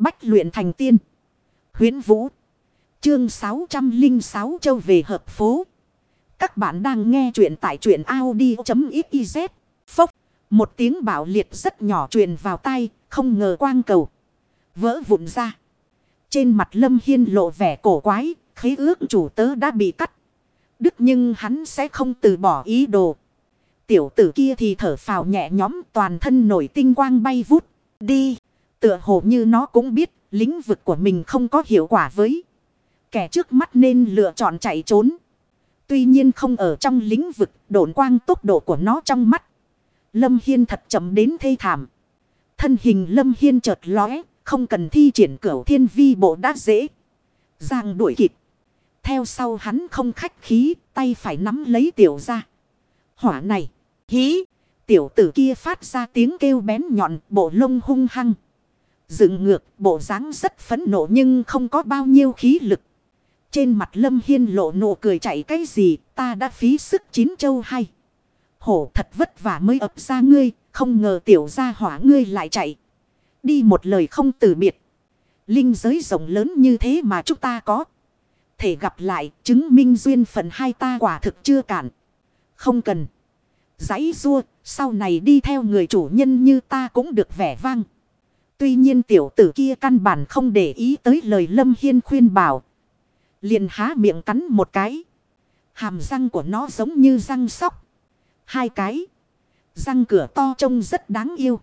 Bách luyện thành tiên. huyễn Vũ. Chương 606 châu về hợp phố. Các bạn đang nghe truyện tại truyện Audi.xyz. Phốc. Một tiếng bảo liệt rất nhỏ truyền vào tay. Không ngờ quang cầu. Vỡ vụn ra. Trên mặt Lâm Hiên lộ vẻ cổ quái. Khế ước chủ tớ đã bị cắt. Đức nhưng hắn sẽ không từ bỏ ý đồ. Tiểu tử kia thì thở phào nhẹ nhõm, toàn thân nổi tinh quang bay vút. Đi. Tựa hồ như nó cũng biết lĩnh vực của mình không có hiệu quả với. Kẻ trước mắt nên lựa chọn chạy trốn. Tuy nhiên không ở trong lĩnh vực độn quang tốc độ của nó trong mắt. Lâm Hiên thật chậm đến thê thảm. Thân hình Lâm Hiên chợt lóe, không cần thi triển cửu thiên vi bộ đã dễ. Giang đuổi kịp. Theo sau hắn không khách khí, tay phải nắm lấy tiểu ra. Hỏa này, hí, tiểu tử kia phát ra tiếng kêu bén nhọn, bộ lông hung hăng. Dựng ngược, bộ dáng rất phấn nộ nhưng không có bao nhiêu khí lực. Trên mặt Lâm Hiên lộ nụ cười chạy cái gì, ta đã phí sức chín châu hay. Hổ thật vất vả mới ập ra ngươi, không ngờ tiểu gia hỏa ngươi lại chạy. Đi một lời không từ biệt. Linh giới rộng lớn như thế mà chúng ta có. Thể gặp lại, chứng minh duyên phận hai ta quả thực chưa cản. Không cần. Giấy rua, sau này đi theo người chủ nhân như ta cũng được vẻ vang. Tuy nhiên tiểu tử kia căn bản không để ý tới lời Lâm Hiên khuyên bảo. Liền há miệng cắn một cái. Hàm răng của nó giống như răng sóc. Hai cái. Răng cửa to trông rất đáng yêu.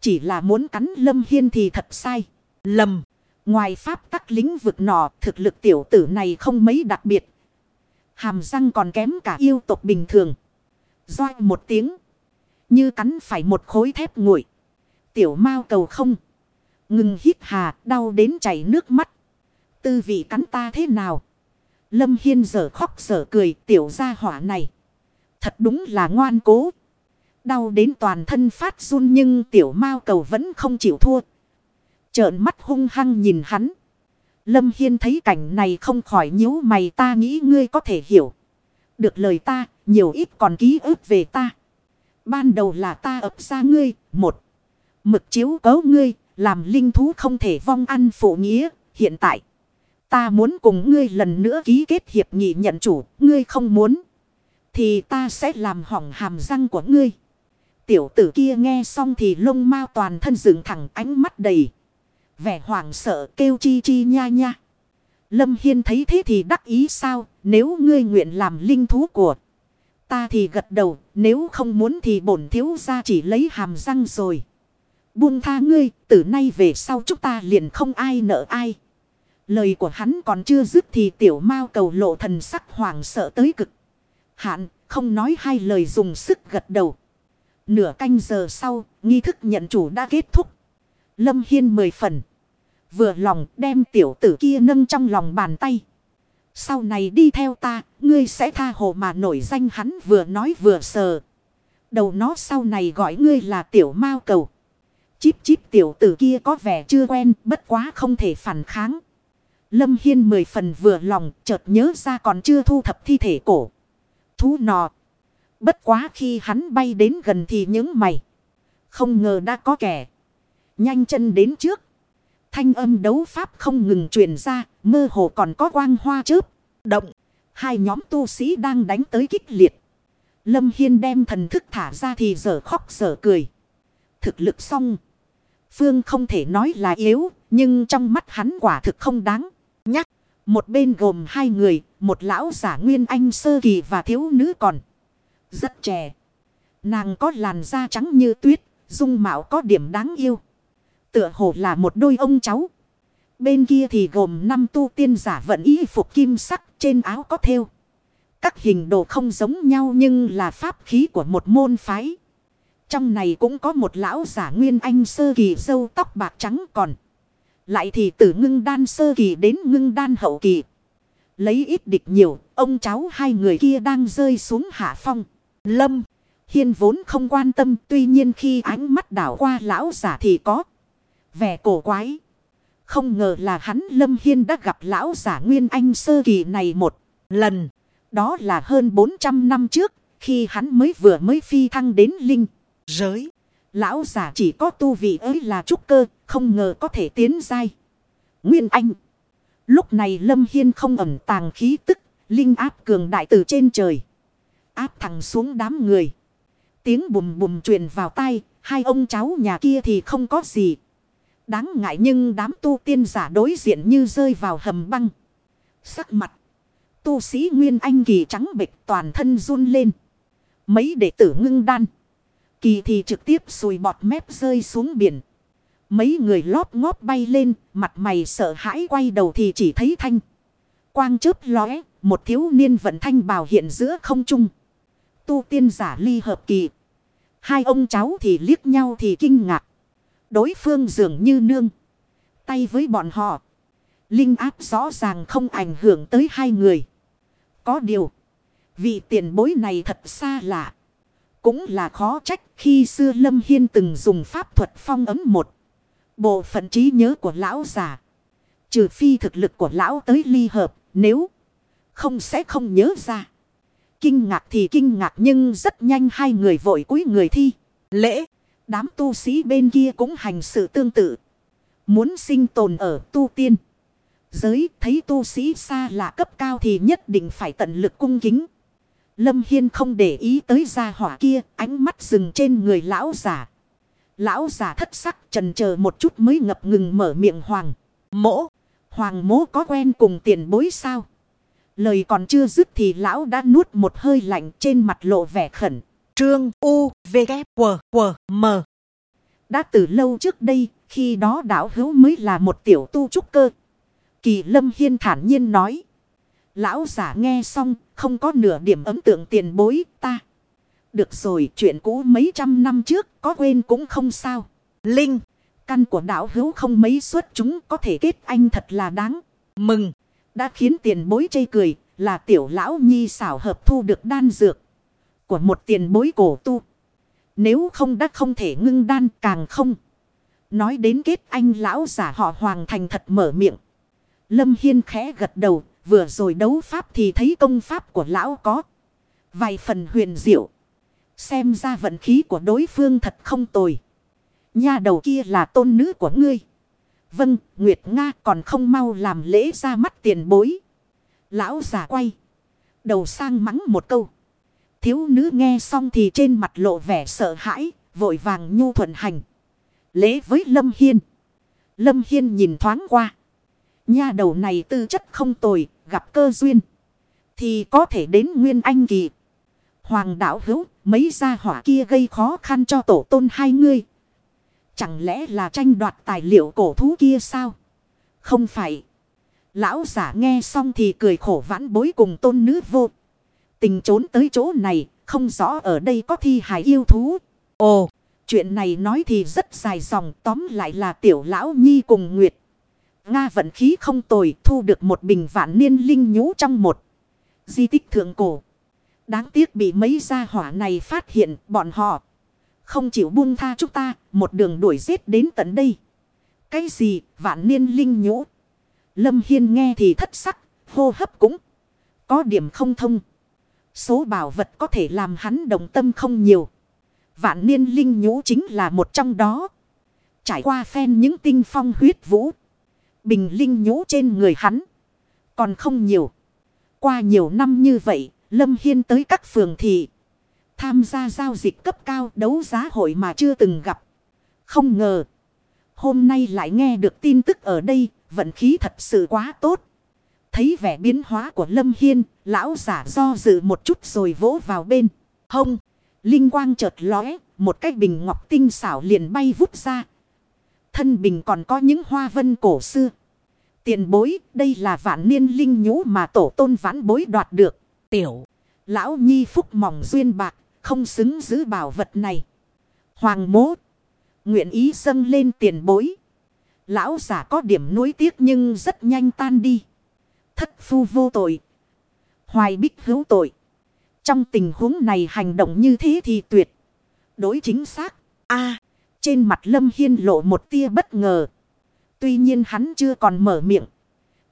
Chỉ là muốn cắn Lâm Hiên thì thật sai. Lầm. Ngoài pháp tắc lĩnh vực nọ, thực lực tiểu tử này không mấy đặc biệt. Hàm răng còn kém cả yêu tộc bình thường. Doi một tiếng. Như cắn phải một khối thép nguội. Tiểu mao cầu không. Ngừng hít hà đau đến chảy nước mắt. Tư vị cắn ta thế nào? Lâm Hiên giờ khóc giờ cười tiểu gia hỏa này. Thật đúng là ngoan cố. Đau đến toàn thân phát run nhưng tiểu mao cầu vẫn không chịu thua. Trợn mắt hung hăng nhìn hắn. Lâm Hiên thấy cảnh này không khỏi nhíu mày ta nghĩ ngươi có thể hiểu. Được lời ta, nhiều ít còn ký ức về ta. Ban đầu là ta ập ra ngươi, một. Mực chiếu cấu ngươi, làm linh thú không thể vong ăn phụ nghĩa. Hiện tại, ta muốn cùng ngươi lần nữa ký kết hiệp nghị nhận chủ, ngươi không muốn. Thì ta sẽ làm hỏng hàm răng của ngươi. Tiểu tử kia nghe xong thì lông mau toàn thân dựng thẳng ánh mắt đầy. Vẻ hoảng sợ kêu chi chi nha nha. Lâm Hiên thấy thế thì đắc ý sao, nếu ngươi nguyện làm linh thú của ta thì gật đầu, nếu không muốn thì bổn thiếu ra chỉ lấy hàm răng rồi. Buông tha ngươi, từ nay về sau chúng ta liền không ai nợ ai. Lời của hắn còn chưa dứt thì tiểu mao cầu lộ thần sắc hoảng sợ tới cực. Hạn, không nói hai lời dùng sức gật đầu. Nửa canh giờ sau, nghi thức nhận chủ đã kết thúc. Lâm Hiên mười phần. Vừa lòng đem tiểu tử kia nâng trong lòng bàn tay. Sau này đi theo ta, ngươi sẽ tha hồ mà nổi danh hắn vừa nói vừa sờ. Đầu nó sau này gọi ngươi là tiểu mao cầu. Chíp chíp tiểu tử kia có vẻ chưa quen, bất quá không thể phản kháng. Lâm Hiên mười phần vừa lòng, chợt nhớ ra còn chưa thu thập thi thể cổ. Thú nọ. Bất quá khi hắn bay đến gần thì những mày. Không ngờ đã có kẻ. Nhanh chân đến trước. Thanh âm đấu pháp không ngừng truyền ra, mơ hồ còn có quang hoa chớp. Động, hai nhóm tu sĩ đang đánh tới kích liệt. Lâm Hiên đem thần thức thả ra thì giờ khóc giờ cười. Thực lực xong. Phương không thể nói là yếu, nhưng trong mắt hắn quả thực không đáng. Nhắc, một bên gồm hai người, một lão giả nguyên anh sơ kỳ và thiếu nữ còn. Rất trẻ. Nàng có làn da trắng như tuyết, dung mạo có điểm đáng yêu. Tựa hồ là một đôi ông cháu. Bên kia thì gồm năm tu tiên giả vận y phục kim sắc trên áo có thêu. Các hình đồ không giống nhau nhưng là pháp khí của một môn phái. Trong này cũng có một lão giả nguyên anh sơ kỳ dâu tóc bạc trắng còn. Lại thì từ ngưng đan sơ kỳ đến ngưng đan hậu kỳ. Lấy ít địch nhiều, ông cháu hai người kia đang rơi xuống hạ phong. Lâm, hiên vốn không quan tâm tuy nhiên khi ánh mắt đảo qua lão giả thì có vẻ cổ quái. Không ngờ là hắn Lâm Hiên đã gặp lão giả Nguyên Anh sơ kỳ này một lần. Đó là hơn 400 năm trước, khi hắn mới vừa mới phi thăng đến Linh. Giới, Lão giả chỉ có tu vị ấy là trúc cơ, không ngờ có thể tiến dai. Nguyên Anh. Lúc này Lâm Hiên không ẩn tàng khí tức, linh áp cường đại từ trên trời. Áp thẳng xuống đám người. Tiếng bùm bùm truyền vào tay, hai ông cháu nhà kia thì không có gì. Đáng ngại nhưng đám tu tiên giả đối diện như rơi vào hầm băng. Sắc mặt. Tu sĩ Nguyên Anh kỳ trắng bệch toàn thân run lên. Mấy đệ tử ngưng đan. Kỳ thì trực tiếp sùi bọt mép rơi xuống biển. Mấy người lóp ngóp bay lên, mặt mày sợ hãi quay đầu thì chỉ thấy thanh. Quang chớp lóe, một thiếu niên vận thanh bào hiện giữa không trung. Tu tiên giả ly hợp kỳ. Hai ông cháu thì liếc nhau thì kinh ngạc. Đối phương dường như nương. Tay với bọn họ. Linh áp rõ ràng không ảnh hưởng tới hai người. Có điều. Vị tiền bối này thật xa lạ. Cũng là khó trách khi xưa Lâm Hiên từng dùng pháp thuật phong ấm một. Bộ phận trí nhớ của lão già. Trừ phi thực lực của lão tới ly hợp. Nếu không sẽ không nhớ ra. Kinh ngạc thì kinh ngạc nhưng rất nhanh hai người vội cúi người thi. Lễ. Đám tu sĩ bên kia cũng hành sự tương tự. Muốn sinh tồn ở tu tiên. Giới thấy tu sĩ xa là cấp cao thì nhất định phải tận lực cung kính. Lâm Hiên không để ý tới gia hỏa kia, ánh mắt dừng trên người lão giả. Lão giả thất sắc trần chờ một chút mới ngập ngừng mở miệng hoàng. Mỗ, hoàng mỗ có quen cùng tiền bối sao? Lời còn chưa dứt thì lão đã nuốt một hơi lạnh trên mặt lộ vẻ khẩn. Trương U, V, K, W, W, M. Đã từ lâu trước đây, khi đó đảo hữu mới là một tiểu tu trúc cơ. Kỳ Lâm Hiên thản nhiên nói. Lão giả nghe xong, không có nửa điểm ấm tượng tiền bối ta. Được rồi, chuyện cũ mấy trăm năm trước, có quên cũng không sao. Linh, căn của đảo hữu không mấy suất chúng có thể kết anh thật là đáng mừng. Đã khiến tiền bối chây cười, là tiểu lão nhi xảo hợp thu được đan dược của một tiền bối cổ tu. Nếu không đã không thể ngưng đan càng không. Nói đến kết anh lão giả họ hoàng thành thật mở miệng. Lâm Hiên khẽ gật đầu, vừa rồi đấu pháp thì thấy công pháp của lão có. Vài phần huyền diệu. Xem ra vận khí của đối phương thật không tồi. Nha đầu kia là tôn nữ của ngươi. Vâng, Nguyệt Nga còn không mau làm lễ ra mắt tiền bối. Lão già quay. Đầu sang mắng một câu. Thiếu nữ nghe xong thì trên mặt lộ vẻ sợ hãi, vội vàng nhu thuận hành. Lễ với Lâm Hiên. Lâm Hiên nhìn thoáng qua. Nha đầu này tư chất không tồi, gặp cơ duyên. Thì có thể đến Nguyên Anh Kỳ. Hoàng đạo hữu, mấy gia hỏa kia gây khó khăn cho tổ tôn hai ngươi Chẳng lẽ là tranh đoạt tài liệu cổ thú kia sao? Không phải. Lão giả nghe xong thì cười khổ vãn bối cùng tôn nữ vô. Tình trốn tới chỗ này, không rõ ở đây có thi hài yêu thú. Ồ, chuyện này nói thì rất dài dòng, tóm lại là tiểu lão nhi cùng Nguyệt. Nga vận khí không tồi, thu được một bình vạn niên linh nhũ trong một di tích thượng cổ. Đáng tiếc bị mấy gia hỏa này phát hiện bọn họ. Không chịu buông tha chúng ta, một đường đuổi giết đến tận đây. Cái gì, vạn niên linh nhũ? Lâm Hiên nghe thì thất sắc, hô hấp cũng có điểm không thông. Số bảo vật có thể làm hắn đồng tâm không nhiều. Vạn niên linh nhũ chính là một trong đó. Trải qua phen những tinh phong huyết vũ. Bình linh nhũ trên người hắn. Còn không nhiều. Qua nhiều năm như vậy, Lâm Hiên tới các phường thị. Tham gia giao dịch cấp cao đấu giá hội mà chưa từng gặp. Không ngờ. Hôm nay lại nghe được tin tức ở đây, vận khí thật sự quá tốt. Thấy vẻ biến hóa của Lâm Hiên, lão giả do dự một chút rồi vỗ vào bên. Hông, linh quang chợt lóe, một cái bình ngọc tinh xảo liền bay vút ra. Thân bình còn có những hoa vân cổ xưa. Tiền bối, đây là vạn niên linh nhũ mà tổ tôn vãn bối đoạt được. Tiểu, lão nhi phúc mỏng duyên bạc, không xứng giữ bảo vật này. Hoàng mố, nguyện ý dâng lên tiền bối. Lão giả có điểm nuối tiếc nhưng rất nhanh tan đi. Thất phu vô tội. Hoài bích hữu tội. Trong tình huống này hành động như thế thì tuyệt. Đối chính xác. a trên mặt Lâm Hiên lộ một tia bất ngờ. Tuy nhiên hắn chưa còn mở miệng.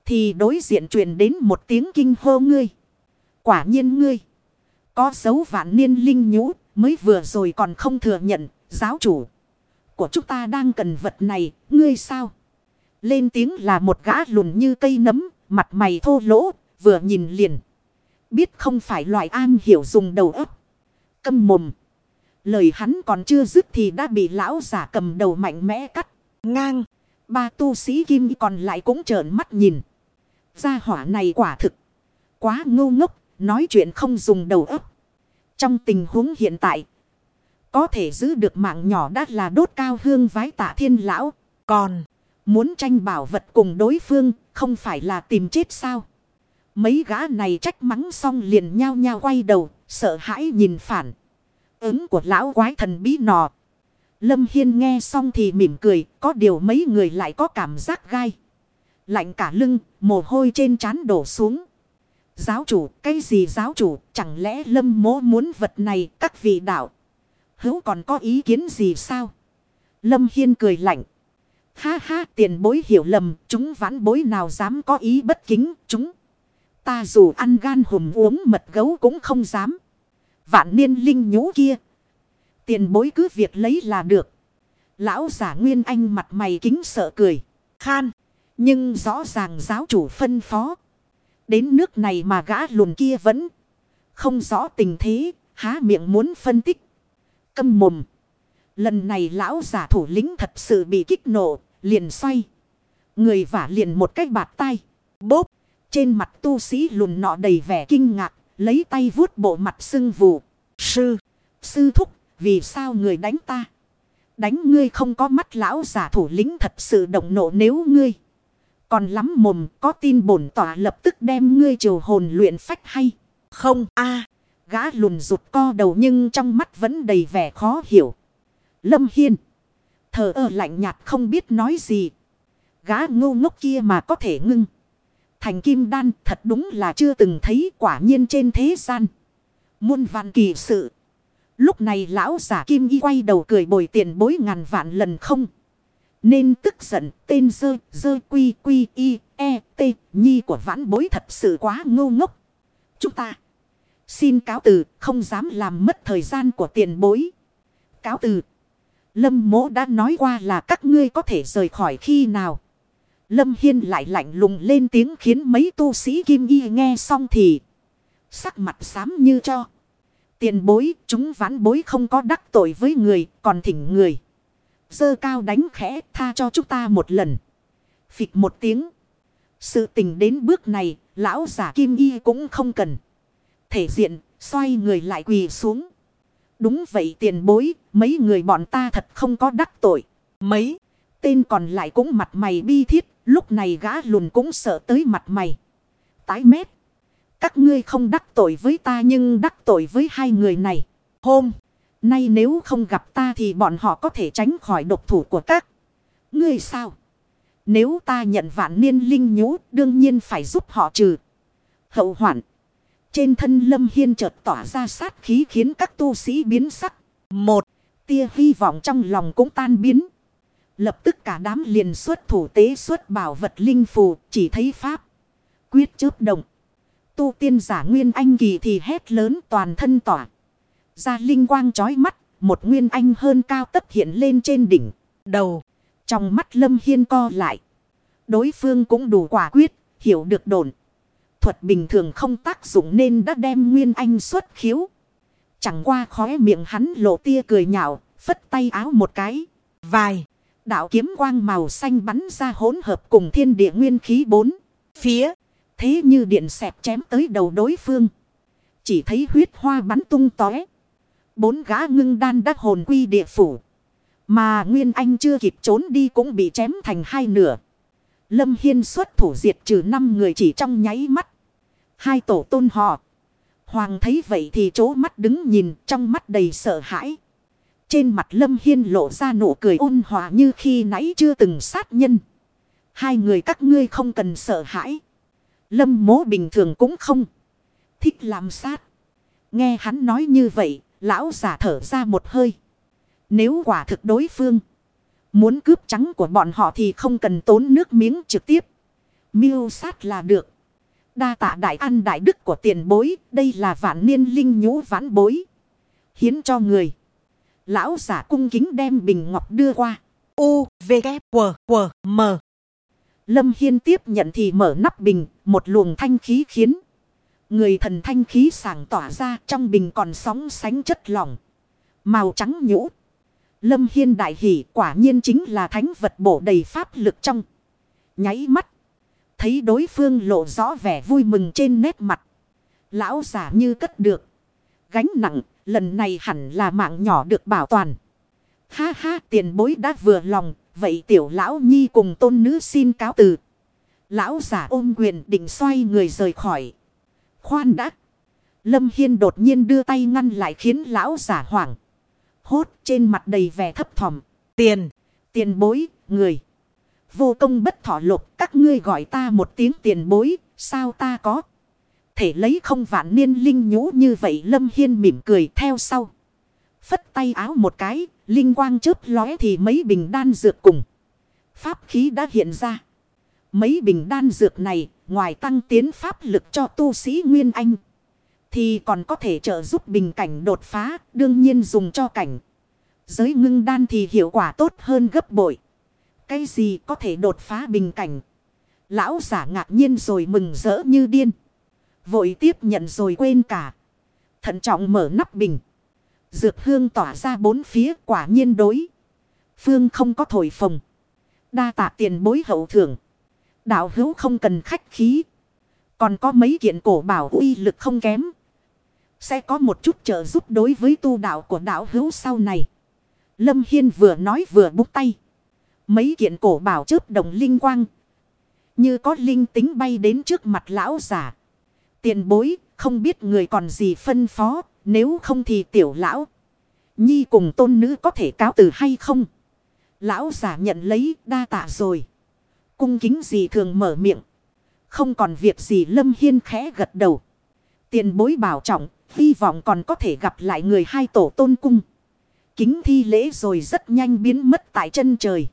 Thì đối diện truyền đến một tiếng kinh hô ngươi. Quả nhiên ngươi. Có dấu vạn niên linh nhũ mới vừa rồi còn không thừa nhận. giáo chủ. Của chúng ta đang cần vật này, ngươi sao? Lên tiếng là một gã lùn như cây nấm, mặt mày thô lỗ, vừa nhìn liền. Biết không phải loại an hiểu dùng đầu ấp. Câm mồm. Lời hắn còn chưa dứt thì đã bị lão giả cầm đầu mạnh mẽ cắt. Ngang. Ba tu sĩ kim còn lại cũng trợn mắt nhìn. Gia hỏa này quả thực. Quá ngu ngốc. Nói chuyện không dùng đầu óc. Trong tình huống hiện tại. Có thể giữ được mạng nhỏ đã là đốt cao hương vái tạ thiên lão. Còn. Muốn tranh bảo vật cùng đối phương. Không phải là tìm chết sao. Mấy gã này trách mắng xong liền nhao nhao quay đầu. Sợ hãi nhìn phản. Ứng của lão quái thần bí nọ. Lâm Hiên nghe xong thì mỉm cười. Có điều mấy người lại có cảm giác gai. Lạnh cả lưng. Mồ hôi trên trán đổ xuống. Giáo chủ, cái gì giáo chủ, chẳng lẽ lâm mố muốn vật này các vị đạo. Hữu còn có ý kiến gì sao? Lâm Hiên cười lạnh. Ha ha tiền bối hiểu lầm, chúng vãn bối nào dám có ý bất kính, chúng. Ta dù ăn gan hùm uống mật gấu cũng không dám. Vạn niên linh nhũ kia. Tiền bối cứ việc lấy là được. Lão giả nguyên anh mặt mày kính sợ cười. Khan. Nhưng rõ ràng giáo chủ phân phó. Đến nước này mà gã lùn kia vẫn không rõ tình thế, há miệng muốn phân tích. Câm mồm. Lần này lão giả thủ lĩnh thật sự bị kích nộ, liền xoay. Người vả liền một cách bạt tay. Bốp. Trên mặt tu sĩ lùn nọ đầy vẻ kinh ngạc, lấy tay vuốt bộ mặt sưng vù. Sư. Sư thúc, vì sao người đánh ta? Đánh ngươi không có mắt lão giả thủ lĩnh thật sự động nộ nếu ngươi. Còn lắm mồm có tin bổn tỏa lập tức đem ngươi triều hồn luyện phách hay. Không a Gã lùn rụt co đầu nhưng trong mắt vẫn đầy vẻ khó hiểu. Lâm Hiên. Thờ ơ lạnh nhạt không biết nói gì. Gã ngu ngốc kia mà có thể ngưng. Thành kim đan thật đúng là chưa từng thấy quả nhiên trên thế gian. Muôn vạn kỳ sự. Lúc này lão giả kim y quay đầu cười bồi tiền bối ngàn vạn lần không. Nên tức giận, tên dơ dơ quy quy y e t, nhi của vãn bối thật sự quá ngu ngốc. Chúng ta xin cáo từ, không dám làm mất thời gian của tiền bối. Cáo từ. Lâm mỗ đã nói qua là các ngươi có thể rời khỏi khi nào. Lâm Hiên lại lạnh lùng lên tiếng khiến mấy tu sĩ kim y nghe xong thì sắc mặt xám như cho. Tiền bối chúng vãn bối không có đắc tội với người còn thỉnh người dơ cao đánh khẽ tha cho chúng ta một lần. Phịch một tiếng. Sự tình đến bước này, lão giả kim y cũng không cần. Thể diện, xoay người lại quỳ xuống. Đúng vậy tiền bối, mấy người bọn ta thật không có đắc tội. Mấy, tên còn lại cũng mặt mày bi thiết, lúc này gã lùn cũng sợ tới mặt mày. Tái mét. Các ngươi không đắc tội với ta nhưng đắc tội với hai người này. Hôm. Nay nếu không gặp ta thì bọn họ có thể tránh khỏi độc thủ của các. Ngươi sao? Nếu ta nhận vạn niên linh nhũ, đương nhiên phải giúp họ trừ. Hậu hoạn. Trên thân lâm hiên chợt tỏa ra sát khí khiến các tu sĩ biến sắc. Một. Tia hy vọng trong lòng cũng tan biến. Lập tức cả đám liền xuất thủ tế xuất bảo vật linh phù chỉ thấy pháp. Quyết chớp động. Tu tiên giả nguyên anh kỳ thì hét lớn toàn thân tỏa. Ra linh quang chói mắt, một nguyên anh hơn cao tất hiện lên trên đỉnh, đầu. Trong mắt lâm hiên co lại. Đối phương cũng đủ quả quyết, hiểu được đồn. Thuật bình thường không tác dụng nên đã đem nguyên anh xuất khiếu. Chẳng qua khóe miệng hắn lộ tia cười nhạo, phất tay áo một cái. Vài, đạo kiếm quang màu xanh bắn ra hỗn hợp cùng thiên địa nguyên khí bốn. Phía, thế như điện xẹp chém tới đầu đối phương. Chỉ thấy huyết hoa bắn tung tóe. Bốn gã ngưng đan đắc hồn quy địa phủ. Mà Nguyên Anh chưa kịp trốn đi cũng bị chém thành hai nửa. Lâm Hiên xuất thủ diệt trừ năm người chỉ trong nháy mắt. Hai tổ tôn họ. Hoàng thấy vậy thì chố mắt đứng nhìn trong mắt đầy sợ hãi. Trên mặt Lâm Hiên lộ ra nụ cười ôn hòa như khi nãy chưa từng sát nhân. Hai người các ngươi không cần sợ hãi. Lâm mố bình thường cũng không. Thích làm sát. Nghe hắn nói như vậy, Lão giả thở ra một hơi. Nếu quả thực đối phương. Muốn cướp trắng của bọn họ thì không cần tốn nước miếng trực tiếp. Miêu sát là được. Đa tạ đại ăn đại đức của tiền bối. Đây là vạn niên linh nhũ vãn bối. Hiến cho người. Lão giả cung kính đem bình ngọc đưa qua. U, V, K, W, W, M. Lâm Hiên tiếp nhận thì mở nắp bình, một luồng thanh khí khiến. Người thần thanh khí sảng tỏa ra trong bình còn sóng sánh chất lỏng. Màu trắng nhũ. Lâm Hiên đại hỷ quả nhiên chính là thánh vật bổ đầy pháp lực trong. Nháy mắt. Thấy đối phương lộ rõ vẻ vui mừng trên nét mặt. Lão giả như cất được. Gánh nặng, lần này hẳn là mạng nhỏ được bảo toàn. Ha ha tiền bối đã vừa lòng, vậy tiểu lão nhi cùng tôn nữ xin cáo từ. Lão giả ôm quyền định xoay người rời khỏi. Khoan đã. Lâm Hiên đột nhiên đưa tay ngăn lại khiến lão giả hoảng. Hốt trên mặt đầy vẻ thấp thỏm. Tiền, tiền bối, người. Vô công bất thọ lục các ngươi gọi ta một tiếng tiền bối, sao ta có. Thể lấy không vạn niên linh nhũ như vậy Lâm Hiên mỉm cười theo sau. Phất tay áo một cái, linh quang chớp lóe thì mấy bình đan dược cùng. Pháp khí đã hiện ra. Mấy bình đan dược này, ngoài tăng tiến pháp lực cho tu sĩ Nguyên Anh. Thì còn có thể trợ giúp bình cảnh đột phá, đương nhiên dùng cho cảnh. Giới ngưng đan thì hiệu quả tốt hơn gấp bội. Cái gì có thể đột phá bình cảnh? Lão giả ngạc nhiên rồi mừng rỡ như điên. Vội tiếp nhận rồi quên cả. Thận trọng mở nắp bình. Dược hương tỏa ra bốn phía, quả nhiên đối. Phương không có thổi phồng. Đa tạ tiền bối hậu thưởng. Đạo hữu không cần khách khí. Còn có mấy kiện cổ bảo uy lực không kém. Sẽ có một chút trợ giúp đối với tu đạo của đạo hữu sau này. Lâm Hiên vừa nói vừa bút tay. Mấy kiện cổ bảo chớp đồng linh quang. Như có linh tính bay đến trước mặt lão giả. Tiền bối, không biết người còn gì phân phó, nếu không thì tiểu lão. Nhi cùng tôn nữ có thể cáo từ hay không? Lão giả nhận lấy đa tạ rồi. Cung kính gì thường mở miệng. Không còn việc gì Lâm Hiên khẽ gật đầu. Tiền bối bảo trọng, hy vọng còn có thể gặp lại người hai tổ tôn cung. Kính thi lễ rồi rất nhanh biến mất tại chân trời.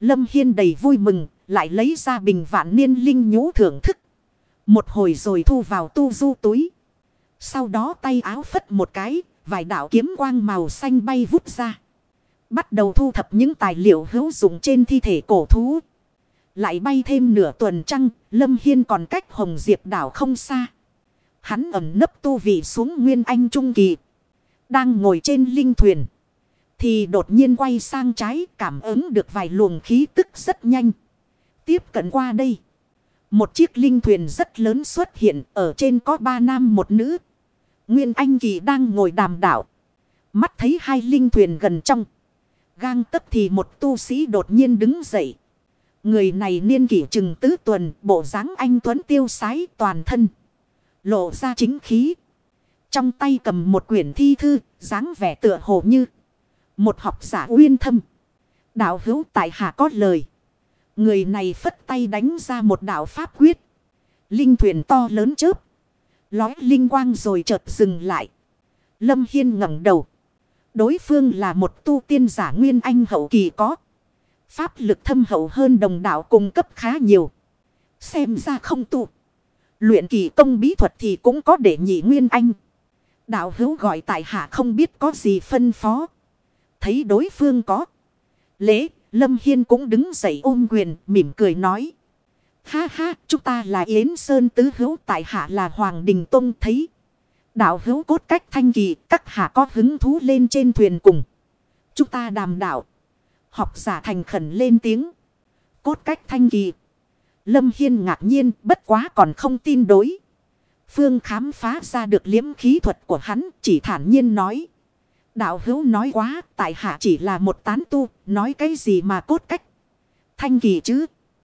Lâm Hiên đầy vui mừng, lại lấy ra bình vạn niên linh nhũ thưởng thức. Một hồi rồi thu vào tu du túi. Sau đó tay áo phất một cái, vài đạo kiếm quang màu xanh bay vút ra. Bắt đầu thu thập những tài liệu hữu dụng trên thi thể cổ thú. Lại bay thêm nửa tuần trăng, Lâm Hiên còn cách Hồng Diệp đảo không xa. Hắn ẩm nấp tu vị xuống Nguyên Anh Trung Kỳ. Đang ngồi trên linh thuyền. Thì đột nhiên quay sang trái cảm ứng được vài luồng khí tức rất nhanh. Tiếp cận qua đây. Một chiếc linh thuyền rất lớn xuất hiện ở trên có ba nam một nữ. Nguyên Anh Kỳ đang ngồi đàm đảo. Mắt thấy hai linh thuyền gần trong. Gang tấp thì một tu sĩ đột nhiên đứng dậy. Người này niên kỷ chừng tứ tuần, bộ dáng anh Tuấn tiêu sái toàn thân. Lộ ra chính khí. Trong tay cầm một quyển thi thư, dáng vẻ tựa hồ như. Một học giả uyên thâm. Đạo hữu tại hạ có lời. Người này phất tay đánh ra một đạo pháp quyết. Linh thuyền to lớn chớp. Lói linh quang rồi chợt dừng lại. Lâm Hiên ngẩng đầu. Đối phương là một tu tiên giả nguyên anh hậu kỳ có. Pháp lực thâm hậu hơn đồng đạo cung cấp khá nhiều. Xem ra không tu. Luyện kỳ công bí thuật thì cũng có để nhị nguyên anh. Đạo hữu gọi tại hạ không biết có gì phân phó. Thấy đối phương có. Lễ, Lâm Hiên cũng đứng dậy ôm quyền, mỉm cười nói. Ha ha, chúng ta là Yến Sơn Tứ Hữu tại hạ là Hoàng Đình Tông thấy. Đạo hữu cốt cách thanh kỳ, các hạ có hứng thú lên trên thuyền cùng. Chúng ta đàm đạo. Học giả thành khẩn lên tiếng. Cốt cách thanh kỳ. Lâm Hiên ngạc nhiên bất quá còn không tin đối. Phương khám phá ra được liếm khí thuật của hắn chỉ thản nhiên nói. Đạo hữu nói quá, tại hạ chỉ là một tán tu, nói cái gì mà cốt cách. Thanh kỳ chứ.